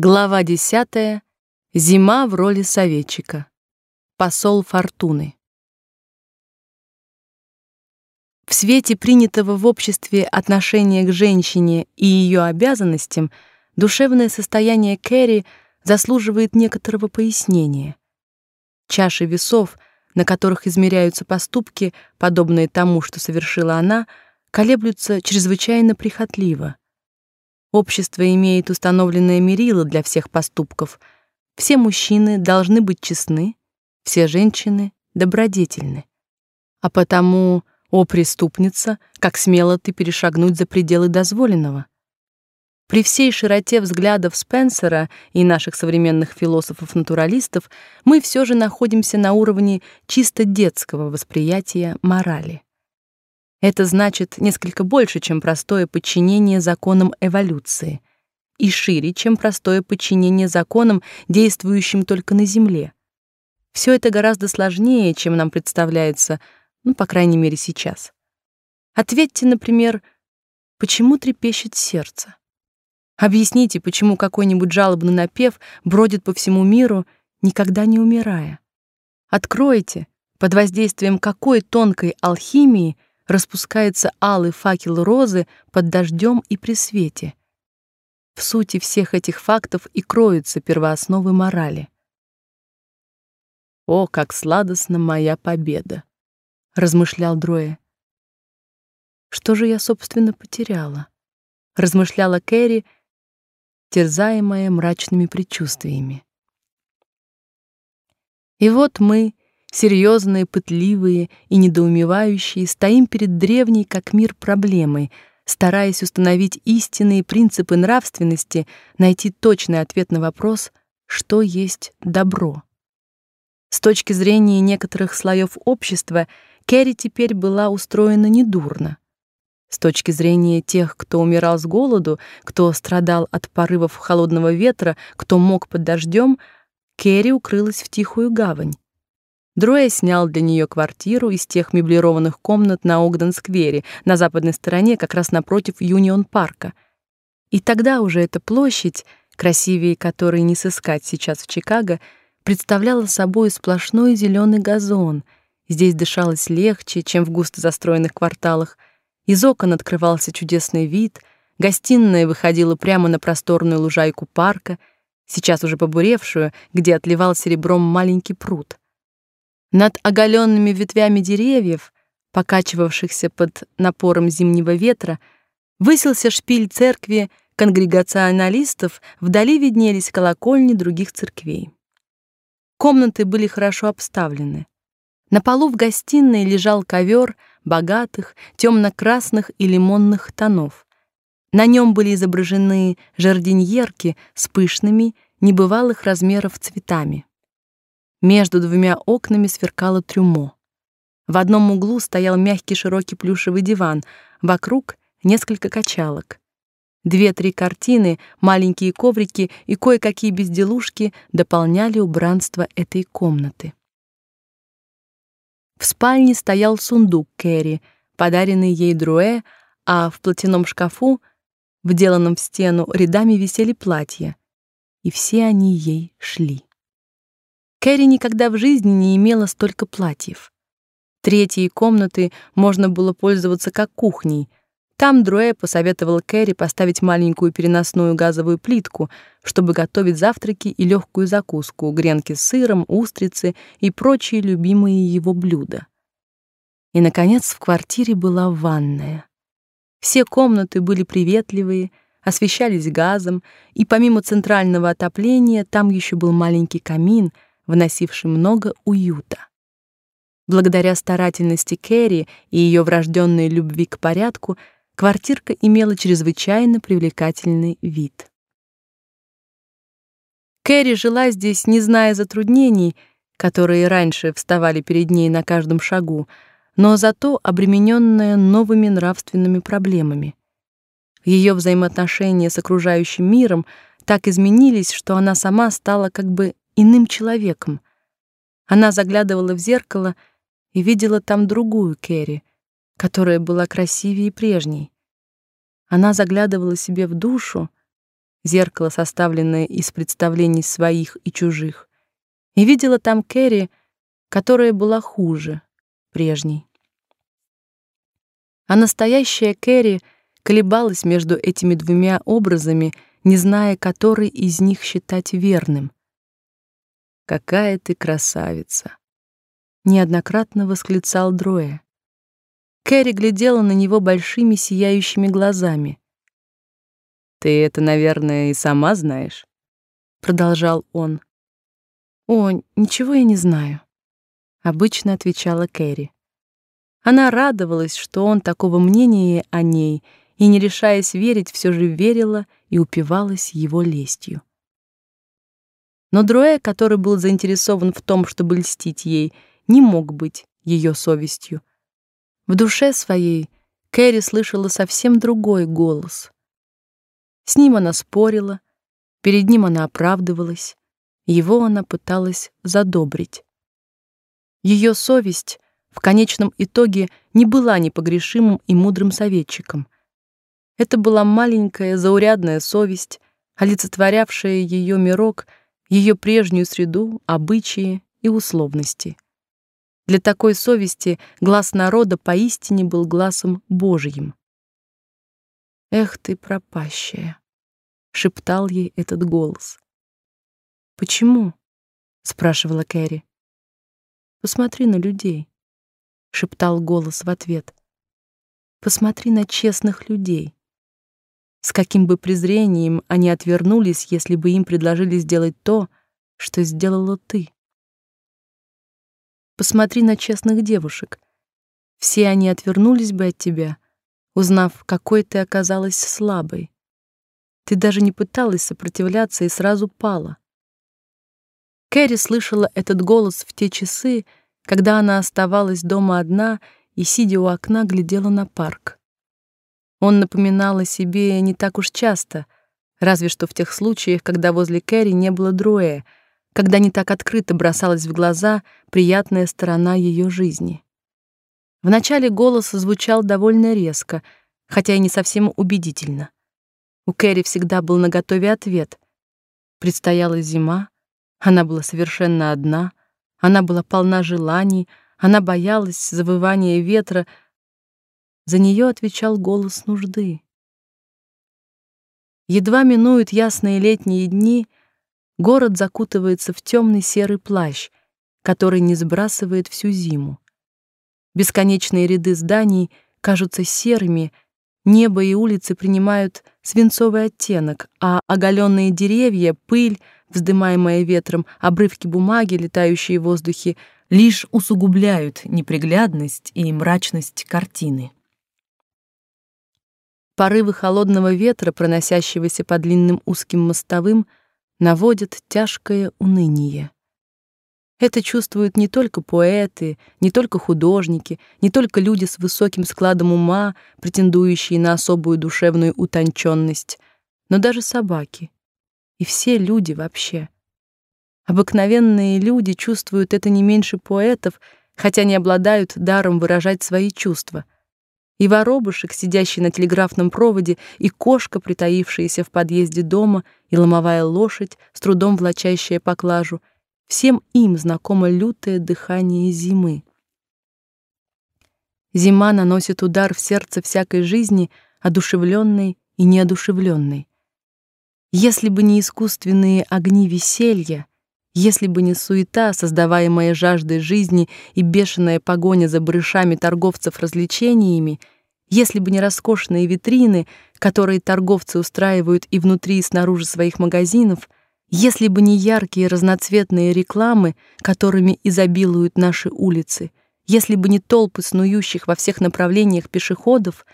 Глава 10. Зима в роли советчика. Посол фортуны. В свете принятого в обществе отношения к женщине и ее обязанностям, душевное состояние Кэрри заслуживает некоторого пояснения. Чаши весов, на которых измеряются поступки, подобные тому, что совершила она, колеблются чрезвычайно прихотливо. Общество имеет установленное мерило для всех поступков. Все мужчины должны быть честны, все женщины добродетельны. А потому, о преступница, как смело ты перешагнуть за пределы дозволенного. При всей широте взглядов Спенсера и наших современных философов-натуралистов мы все же находимся на уровне чисто детского восприятия морали. Это значит несколько больше, чем простое подчинение законам эволюции, и шире, чем простое подчинение законам, действующим только на Земле. Все это гораздо сложнее, чем нам представляется, ну, по крайней мере, сейчас. Ответьте, например, почему трепещет сердце? Объясните, почему какой-нибудь жалобный напев бродит по всему миру, никогда не умирая. Откройте, под воздействием какой тонкой алхимии — распускается алый факел розы под дождем и при свете. В сути всех этих фактов и кроются первоосновы морали. О, как сладостна моя победа, размышлял Дроя. Что же я собственно потеряла? размышляла Кэрри, терзаемая мрачными предчувствиями. И вот мы, серьезные, пытливые и недоумевающие, стоим перед древней как мир проблемой, стараясь установить истинные принципы нравственности, найти точный ответ на вопрос, что есть добро. С точки зрения некоторых слоев общества, Кэрри теперь была устроена недурно. С точки зрения тех, кто умирал с голоду, кто страдал от порывов холодного ветра, кто мог под дождем, Кэрри укрылась в тихую гавань. Дроя снял для нее квартиру из тех меблированных комнат на Огден-сквере, на западной стороне, как раз напротив Юнион-парка. И тогда уже эта площадь, красивее которой не сыскать сейчас в Чикаго, представляла собой сплошной зеленый газон. Здесь дышалось легче, чем в густо застроенных кварталах. Из окон открывался чудесный вид, гостиная выходила прямо на просторную лужайку парка, сейчас уже побуревшую, где отливал серебром маленький пруд. Над оголенными ветвями деревьев, покачивавшихся под напором зимнего ветра, высился шпиль церкви конгрегационалистов, вдали виднелись колокольни других церквей. Комнаты были хорошо обставлены. На полу в гостиной лежал ковер богатых темно-красных и лимонных тонов. На нем были изображены жардиньерки с пышными, небывалых размеров цветами. Между двумя окнами сверкало трюмо. В одном углу стоял мягкий широкий плюшевый диван, вокруг несколько качалок. Две-три картины, маленькие коврики и кое-какие безделушки дополняли убранство этой комнаты. В спальне стоял сундук Кэрри, подаренный ей Друэ, а в платяном шкафу, вделанном в стену, рядами висели платья, и все они ей шли. Кэрри никогда в жизни не имела столько платьев. Третьей комнаты можно было пользоваться как кухней. Там Друэ посоветовал Кэрри поставить маленькую переносную газовую плитку, чтобы готовить завтраки и легкую закуску, гренки с сыром, устрицы и прочие любимые его блюда. И наконец в квартире была ванная. Все комнаты были приветливые, освещались газом, и помимо центрального отопления там еще был маленький камин — вносивший много уюта. Благодаря старательности Кэрри и ее врожденной любви к порядку, квартирка имела чрезвычайно привлекательный вид. Кэрри жила здесь, не зная затруднений, которые раньше вставали перед ней на каждом шагу, но зато обремененная новыми нравственными проблемами. Ее взаимоотношения с окружающим миром так изменились, что она сама стала как бы иным человеком. Она заглядывала в зеркало и видела там другую Кэрри, которая была красивее прежней. Она заглядывала себе в душу, зеркало, составленное из представлений своих и чужих, и видела там Кэрри, которая была хуже прежней. А настоящая Кэрри колебалась между этими двумя образами, не зная, который из них считать верным. «Какая ты красавица!» — неоднократно восклицал Дроя. Кэрри глядела на него большими сияющими глазами. «Ты это, наверное, и сама знаешь», — продолжал он. «О, ничего я не знаю», — обычно отвечала Кэрри. Она радовалась, что он такого мнения о ней, и, не решаясь верить, все же верила и упивалась его лестью. Но Дроэ, который был заинтересован в том, чтобы льстить ей, не мог быть ее совестью. В душе своей Кэрри слышала совсем другой голос. С ним она спорила, перед ним она оправдывалась, его она пыталась задобрить. Ее совесть в конечном итоге не была непогрешимым и мудрым советчиком. Это была маленькая заурядная совесть, олицетворявшая ее мирок, ее прежнюю среду, обычаи и условности. Для такой совести глаз народа поистине был глазом Божьим. «Эх ты, пропащая!» — шептал ей этот голос. «Почему?» — спрашивала Кэрри. «Посмотри на людей», — шептал голос в ответ. «Посмотри на честных людей. С каким бы презрением они отвернулись, если бы им предложили сделать то, что сделала ты. Посмотри на честных девушек. Все они отвернулись бы от тебя, узнав, какой ты оказалась слабой. Ты даже не пыталась сопротивляться и сразу пала. Кэрри слышала этот голос в те часы, когда она оставалась дома одна и, сидя у окна, глядела на парк. Он напоминал о себе не так уж часто, разве что в тех случаях, когда возле Кэрри не было Друэ — когда не так открыто бросалась в глаза приятная сторона ее жизни. Вначале голос звучал довольно резко, хотя и не совсем убедительно. У Кэрри всегда был наготове ответ. Предстояла зима, она была совершенно одна, она была полна желаний, она боялась завывания ветра. За нее отвечал голос нужды. Едва минуют ясные летние дни — Город закутывается в темный серый плащ, который не сбрасывает всю зиму. Бесконечные ряды зданий кажутся серыми, небо и улицы принимают свинцовый оттенок, а оголенные деревья, пыль, вздымаемая ветром, обрывки бумаги, летающие в воздухе, лишь усугубляют неприглядность и мрачность картины. Порывы холодного ветра, проносящегося по длинным узким мостовым, наводит тяжкое уныние. Это чувствуют не только поэты, не только художники, не только люди с высоким складом ума, претендующие на особую душевную утонченность, но даже собаки. И все люди вообще. Обыкновенные люди чувствуют это не меньше поэтов, хотя не обладают даром выражать свои чувства — и воробушек, сидящий на телеграфном проводе, и кошка, притаившаяся в подъезде дома, и ломовая лошадь, с трудом влачащая поклажу, всем им знакомо лютое дыхание зимы. Зима наносит удар в сердце всякой жизни, одушевленной и неодушевленной. Если бы не искусственные огни веселья, если бы не суета, создаваемая жаждой жизни и бешеная погоня за брышами торговцев развлечениями, если бы не роскошные витрины, которые торговцы устраивают и внутри, и снаружи своих магазинов, если бы не яркие разноцветные рекламы, которыми изобилуют наши улицы, если бы не толпы снующих во всех направлениях пешеходов,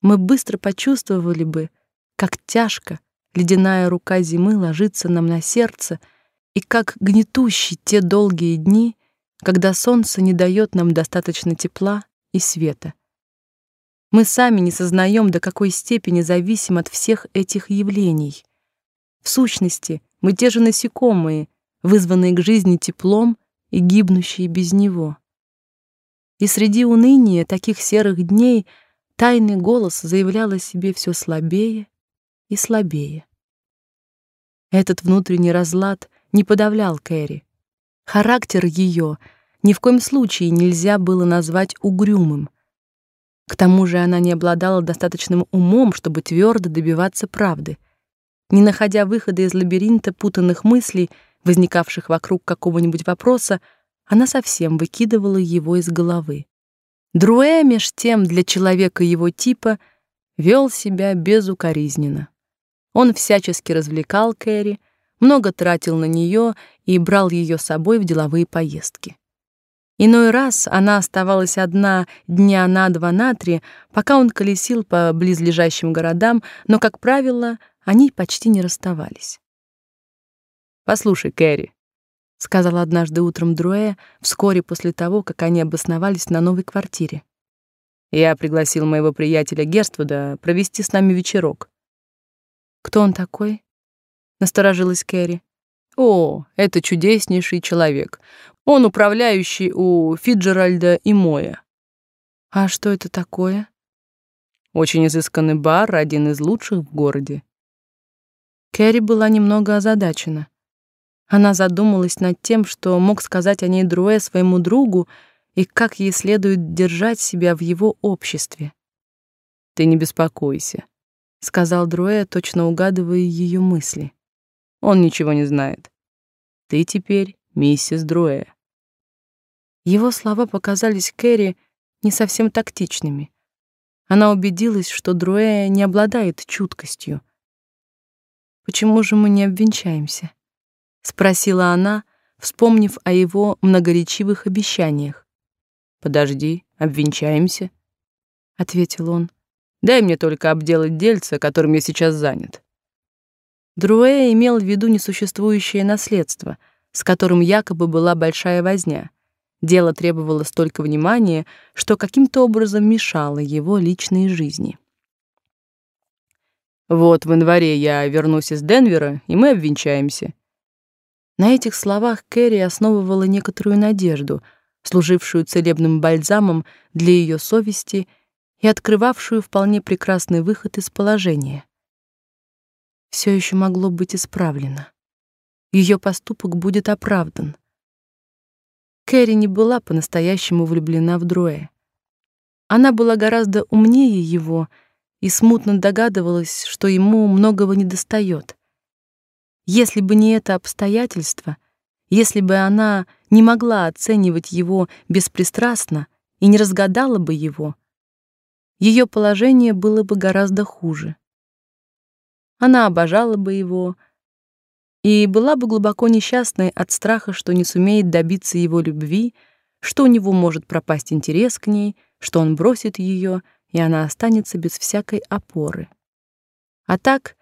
мы быстро почувствовали бы, как тяжко ледяная рука зимы ложится нам на сердце — и как гнетущи те долгие дни, когда солнце не дает нам достаточно тепла и света. Мы сами не сознаем, до какой степени зависим от всех этих явлений. В сущности, мы те же насекомые, вызванные к жизни теплом и гибнущие без него. И среди уныния таких серых дней тайный голос заявлял о себе все слабее и слабее. Этот внутренний разлад не подавлял Кэрри. Характер ее ни в коем случае нельзя было назвать угрюмым. К тому же она не обладала достаточным умом, чтобы твердо добиваться правды. Не находя выхода из лабиринта путанных мыслей, возникавших вокруг какого-нибудь вопроса, она совсем выкидывала его из головы. Друэ меж тем для человека его типа вел себя безукоризненно. Он всячески развлекал Кэрри, много тратил на нее и брал ее с собой в деловые поездки. Иной раз она оставалась одна дня на два на три, пока он колесил по близлежащим городам, но, как правило, они почти не расставались. «Послушай, Кэрри», — сказал однажды утром Друэ, вскоре после того, как они обосновались на новой квартире. «Я пригласил моего приятеля Герствуда провести с нами вечерок. Кто он такой? Насторожилась Кэрри. О, это чудеснейший человек. Он управляющий у Фиджеральда и Моя. А что это такое? Очень изысканный бар, один из лучших в городе. Кэрри была немного озадачена. Она задумалась над тем, что мог сказать о ней Друэ своему другу и как ей следует держать себя в его обществе. Ты не беспокойся сказал Друэ, точно угадывая ее мысли. Он ничего не знает. Ты теперь миссис Друэ. Его слова показались Кэрри не совсем тактичными. Она убедилась, что Друэ не обладает чуткостью. Почему же мы не обвенчаемся? спросила она, вспомнив о его многоречивых обещаниях. Подожди, обвенчаемся, ответил он. Дай мне только обделать дельце, которым я сейчас занят. Друэ имел в виду несуществующее наследство, с которым якобы была большая возня. Дело требовало столько внимания, что каким-то образом мешало его личной жизни. Вот в январе я вернусь из Денвера, и мы обвенчаемся. На этих словах Кэрри основывала некоторую надежду, служившую целебным бальзамом для ее совести — и открывавшую вполне прекрасный выход из положения. Все еще могло быть исправлено. Ее поступок будет оправдан. Кэрри не была по-настоящему влюблена в Дроя. Она была гораздо умнее его и смутно догадывалась, что ему многого недостает. Если бы не это обстоятельство, если бы она не могла оценивать его беспристрастно и не разгадала бы его, ее положение было бы гораздо хуже. Она обожала бы его и была бы глубоко несчастной от страха, что не сумеет добиться его любви, что у него может пропасть интерес к ней, что он бросит ее, и она останется без всякой опоры. А так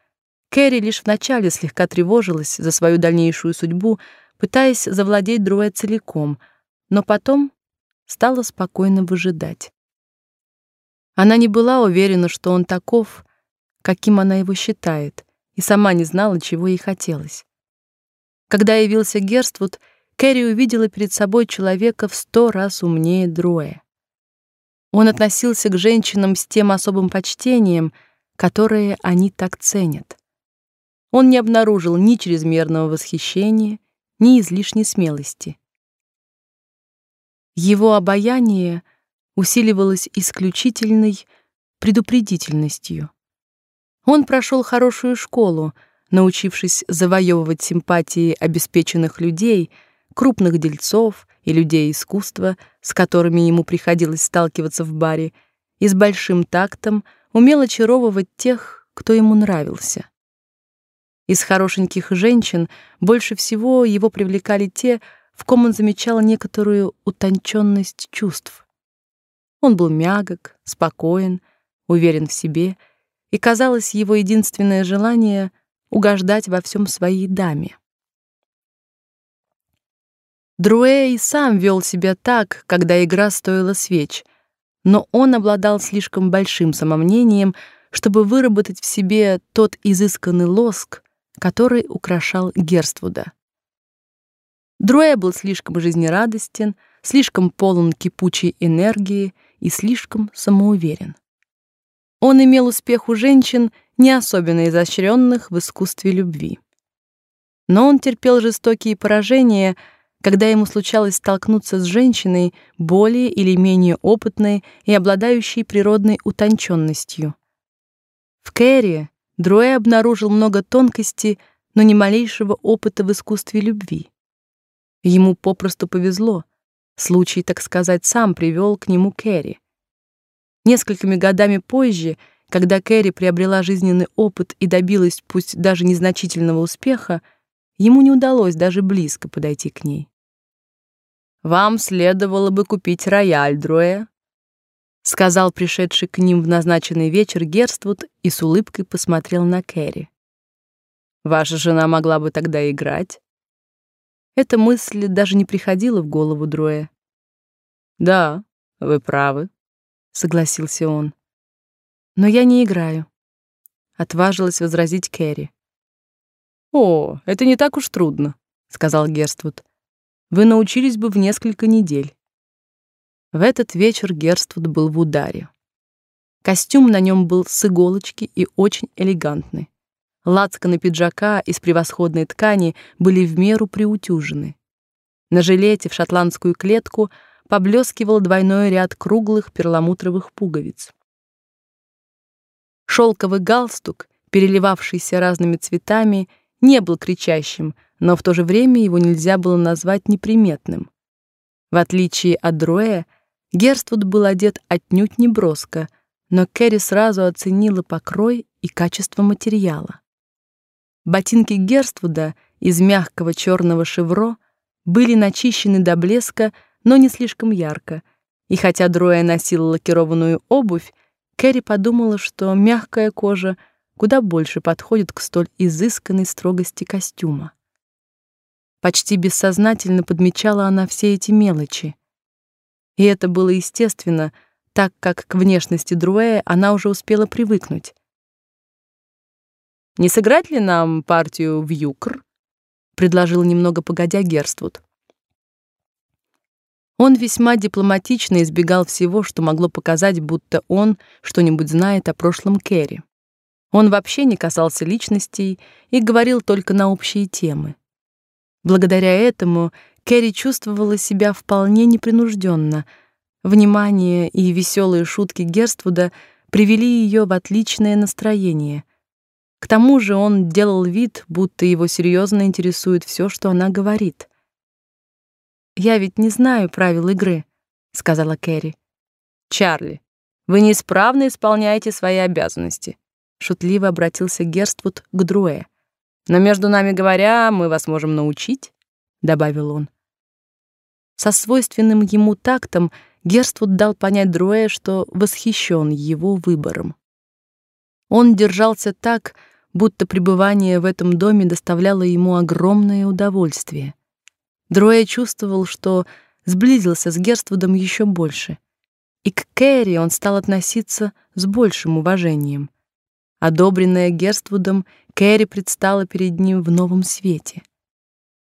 Кэрри лишь вначале слегка тревожилась за свою дальнейшую судьбу, пытаясь завладеть Друэ целиком, но потом стала спокойно выжидать. Она не была уверена, что он таков, каким она его считает, и сама не знала, чего ей хотелось. Когда явился Герствуд, Кэрри увидела перед собой человека в сто раз умнее Друэ. Он относился к женщинам с тем особым почтением, которое они так ценят. Он не обнаружил ни чрезмерного восхищения, ни излишней смелости. Его обаяние усиливалось исключительной предупредительностью. Он прошел хорошую школу, научившись завоевывать симпатии обеспеченных людей, крупных дельцов и людей искусства, с которыми ему приходилось сталкиваться в баре, и с большим тактом умел очаровывать тех, кто ему нравился. Из хорошеньких женщин больше всего его привлекали те, в ком он замечал некоторую утонченность чувств. Он был мягок, спокоен, уверен в себе, и казалось, его единственное желание угождать во всем своей даме. Друэ сам вел себя так, когда игра стоила свеч, но он обладал слишком большим самомнением, чтобы выработать в себе тот изысканный лоск, который украшал Герствуда. Друэ был слишком жизнерадостен, слишком полон кипучей энергии и слишком самоуверен. Он имел успех у женщин, не особенно изощренных в искусстве любви. Но он терпел жестокие поражения, когда ему случалось столкнуться с женщиной более или менее опытной и обладающей природной утонченностью. В Кэрри Дроя обнаружил много тонкостей, но ни малейшего опыта в искусстве любви. Ему попросту повезло. Случай, так сказать, сам привел к нему Кэрри. Несколькими годами позже, когда Кэрри приобрела жизненный опыт и добилась пусть даже незначительного успеха, ему не удалось даже близко подойти к ней. «Вам следовало бы купить рояль, Дроя», — сказал пришедший к ним в назначенный вечер Герствуд и с улыбкой посмотрел на Кэрри. «Ваша жена могла бы тогда играть». Эта мысль даже не приходила в голову Дроя. «Да, вы правы», — согласился он. «Но я не играю», — отважилась возразить Кэрри. «О, это не так уж трудно», — сказал Герствуд. «Вы научились бы в несколько недель». В этот вечер Герствуд был в ударе. Костюм на нем был с иголочки и очень элегантный. Лацканы пиджака из превосходной ткани были в меру приутюжены. На жилете в шотландскую клетку поблескивал двойной ряд круглых перламутровых пуговиц. Шелковый галстук, переливавшийся разными цветами, не был кричащим, но в то же время его нельзя было назвать неприметным. В отличие от Дроя, Герствуд был одет отнюдь не броско, но Кэрри сразу оценила покрой и качество материала. Ботинки Герствуда из мягкого черного шевро были начищены до блеска, но не слишком ярко, и хотя Дроя носила лакированную обувь, Кэрри подумала, что мягкая кожа — куда больше подходит к столь изысканной строгости костюма. Почти бессознательно подмечала она все эти мелочи. И это было естественно, так как к внешности Друэя она уже успела привыкнуть. «Не сыграть ли нам партию в юкр?» — предложил немного погодя Герствуд. Он весьма дипломатично избегал всего, что могло показать, будто он что-нибудь знает о прошлом Керри. Он вообще не касался личностей и говорил только на общие темы. Благодаря этому Кэрри чувствовала себя вполне непринужденно. Внимание и веселые шутки Герствуда привели ее в отличное настроение. К тому же он делал вид, будто его серьезно интересует все, что она говорит. «Я ведь не знаю правил игры», — сказала Кэрри. «Чарли, вы неисправно исполняете свои обязанности шутливо обратился Герствуд к Друэ. Но между нами говоря, мы вас можем научить, добавил он. Со свойственным ему тактом Герствуд дал понять Друэ, что восхищен его выбором. Он держался так, будто пребывание в этом доме доставляло ему огромное удовольствие. Друэ чувствовал, что сблизился с Герствудом еще больше, и к Кэрри он стал относиться с большим уважением. Одобренная Герствудом, Кэрри предстала перед ним в новом свете.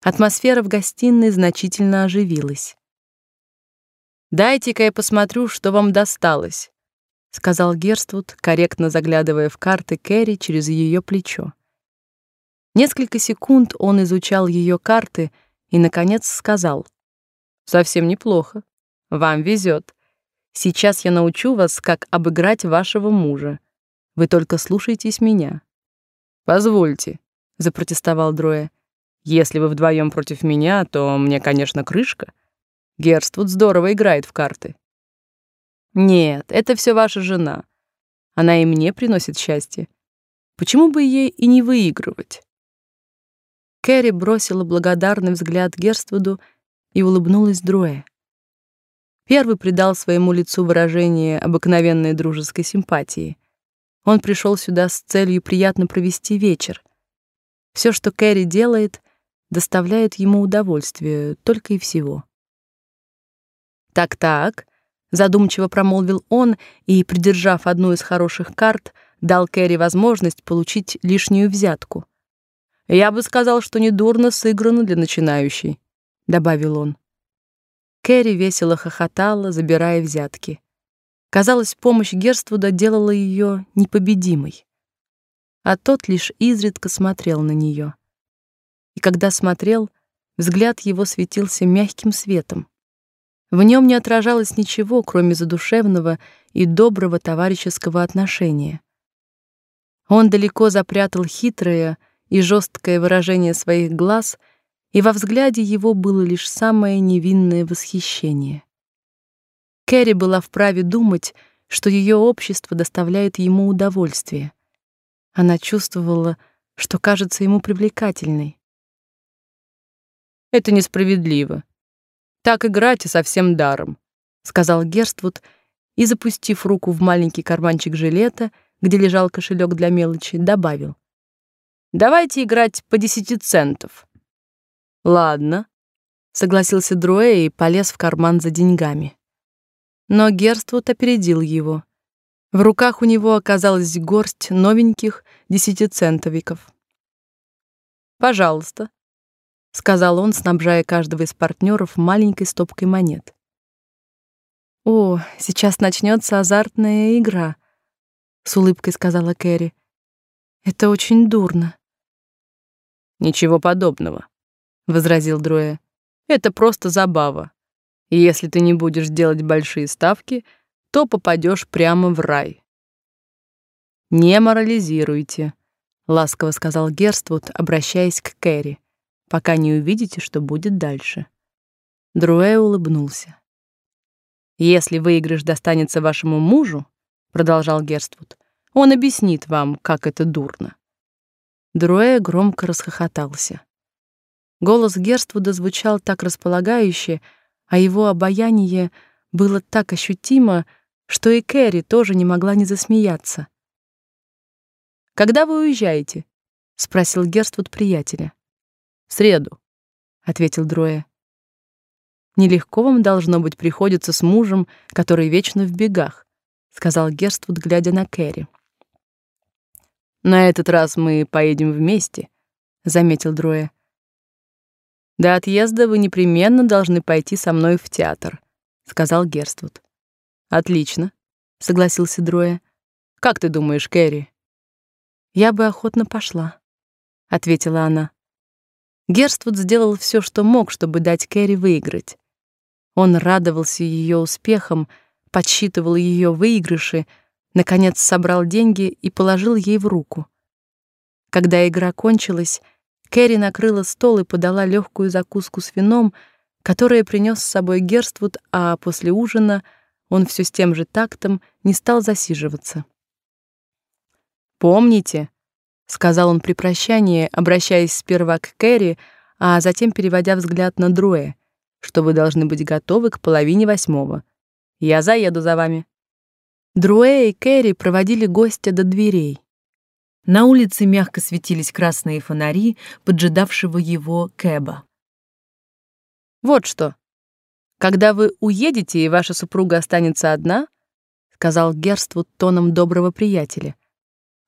Атмосфера в гостиной значительно оживилась. «Дайте-ка я посмотрю, что вам досталось», — сказал Герствуд, корректно заглядывая в карты Кэрри через ее плечо. Несколько секунд он изучал ее карты и, наконец, сказал. «Совсем неплохо. Вам везет. Сейчас я научу вас, как обыграть вашего мужа. Вы только слушайтесь меня. Позвольте, запротестовал Дроя. Если вы вдвоем против меня, то мне, конечно, крышка. Герствуд здорово играет в карты. Нет, это все ваша жена. Она и мне приносит счастье. Почему бы ей и не выигрывать? Кэрри бросила благодарный взгляд Герствуду и улыбнулась Дроя. Первый придал своему лицу выражение обыкновенной дружеской симпатии. Он пришел сюда с целью приятно провести вечер. Все, что Кэрри делает, доставляет ему удовольствие, только и всего. Так-так, задумчиво промолвил он и, придержав одну из хороших карт, дал Кэрри возможность получить лишнюю взятку. Я бы сказал, что недурно сыграно для начинающей, добавил он. Кэрри весело хохотала, забирая взятки. Казалось, помощь Герствуда делала ее непобедимой. А тот лишь изредка смотрел на нее. и когда смотрел, взгляд его светился мягким светом. В нем не отражалось ничего, кроме задушевного и доброго товарищеского отношения. Он далеко запрятал хитрое и жесткое выражение своих глаз, и во взгляде его было лишь самое невинное восхищение. Кэрри была вправе думать, что ее общество доставляет ему удовольствие. Она чувствовала, что кажется ему привлекательной. Это несправедливо. Так играть и совсем даром, сказал Герствуд и запустив руку в маленький карманчик жилета, где лежал кошелек для мелочи, добавил: Давайте играть по десяти центов. Ладно, согласился Дроэ и полез в карман за деньгами. Но Герствуд опередил его. В руках у него оказалась горсть новеньких десятицентовиков. Пожалуйста, сказал он, снабжая каждого из партнеров маленькой стопкой монет. О, сейчас начнется азартная игра, с улыбкой сказала Кэрри. Это очень дурно. Ничего подобного, возразил Дроя. Это просто забава. И если ты не будешь делать большие ставки, то попадешь прямо в рай. Не морализируйте, ласково сказал Герствуд, обращаясь к Кэрри пока не увидите, что будет дальше. Друэ улыбнулся. Если выигрыш достанется вашему мужу, продолжал Герствуд, он объяснит вам, как это дурно. Друэ громко расхохотался. Голос Герствуда звучал так располагающе, а его обаяние было так ощутимо, что и Кэрри тоже не могла не засмеяться. Когда вы уезжаете? спросил Герствуд приятеля. В среду, ответил Дроя. Нелегко вам должно быть приходится с мужем, который вечно в бегах, сказал Герствуд, глядя на Кэрри. На этот раз мы поедем вместе, заметил Дроя. До отъезда вы непременно должны пойти со мной в театр, сказал Герствуд. Отлично, согласился Дроя. Как ты думаешь, Кэрри? Я бы охотно пошла, ответила она. Герствуд сделал все, что мог, чтобы дать Кэрри выиграть. Он радовался ее успехам, подсчитывал ее выигрыши, наконец собрал деньги и положил ей в руку. Когда игра кончилась, Кэрри накрыла стол и подала легкую закуску с вином, которое принес с собой Герствуд, а после ужина он все с тем же тактом не стал засиживаться. Помните, сказал он при прощании, обращаясь сперва к Кэрри, а затем переводя взгляд на Друэ, что вы должны быть готовы к половине восьмого. Я заеду за вами. Друэ и Кэрри проводили гостя до дверей. На улице мягко светились красные фонари поджидавшего его кэба. Вот что. Когда вы уедете и ваша супруга останется одна, сказал Герствуд тоном доброго приятеля.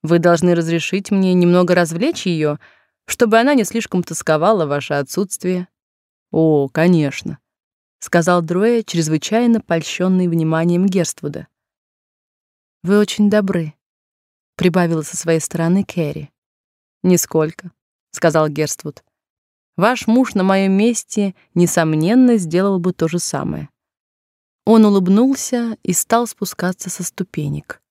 Вы должны разрешить мне немного развлечь ее, чтобы она не слишком тосковала ваше отсутствие. О, конечно, сказал Дроя, чрезвычайно польщенный вниманием Герствуда. Вы очень добры, прибавила со своей стороны Кэрри. Нисколько, сказал Герствуд. Ваш муж на моем месте несомненно сделал бы то же самое. Он улыбнулся и стал спускаться со ступенек.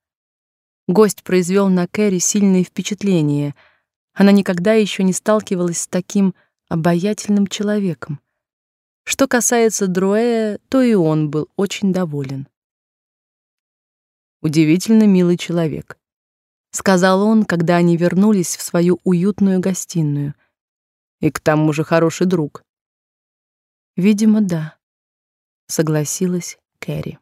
Гость произвел на Кэрри сильное впечатление. Она никогда еще не сталкивалась с таким обаятельным человеком. Что касается Дроэя, то и он был очень доволен. Удивительно милый человек, сказал он, когда они вернулись в свою уютную гостиную. И к тому же хороший друг. Видимо, да, согласилась Кэрри.